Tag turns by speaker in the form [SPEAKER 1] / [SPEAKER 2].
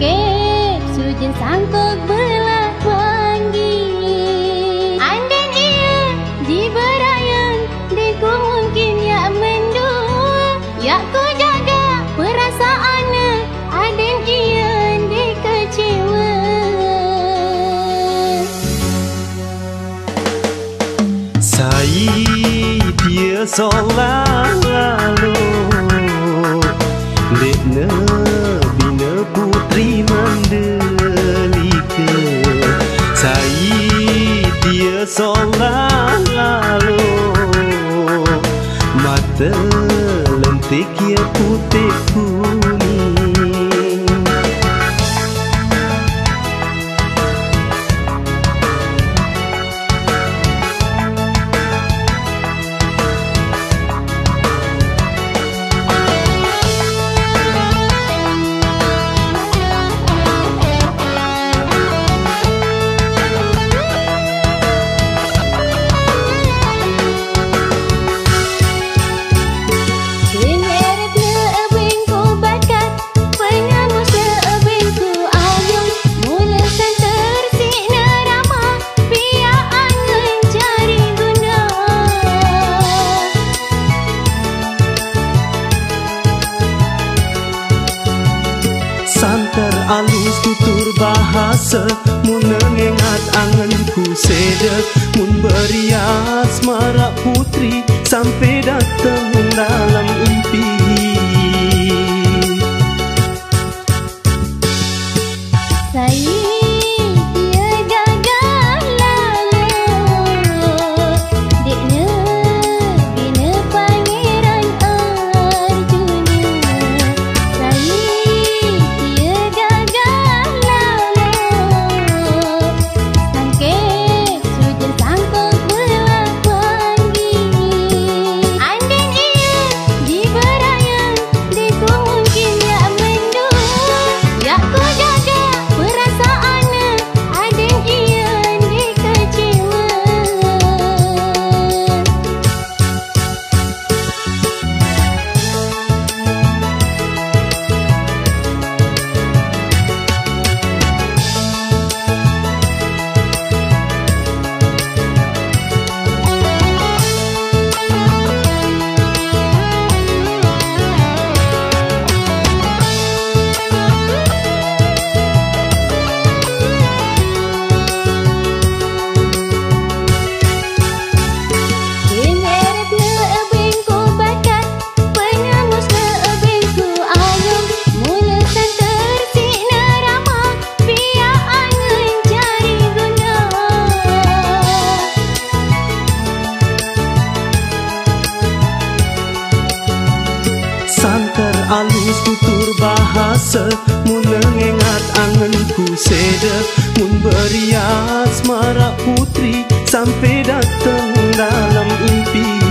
[SPEAKER 1] ke sujin sangkut belah wangi. Anden ia di berayan ku mungkin ya mendua. Ya ku jaga perasaan anden ia di kecewa
[SPEAKER 2] sai dia song years lalu Mata lentik ya putihku alus tutur bahasa mun nengat angan ku seda mun berias marak putri sampai datang dalam impi alus tutur bahasa mun mengingat angen ku seda. Mun berias marak putri sampai datang dalam impian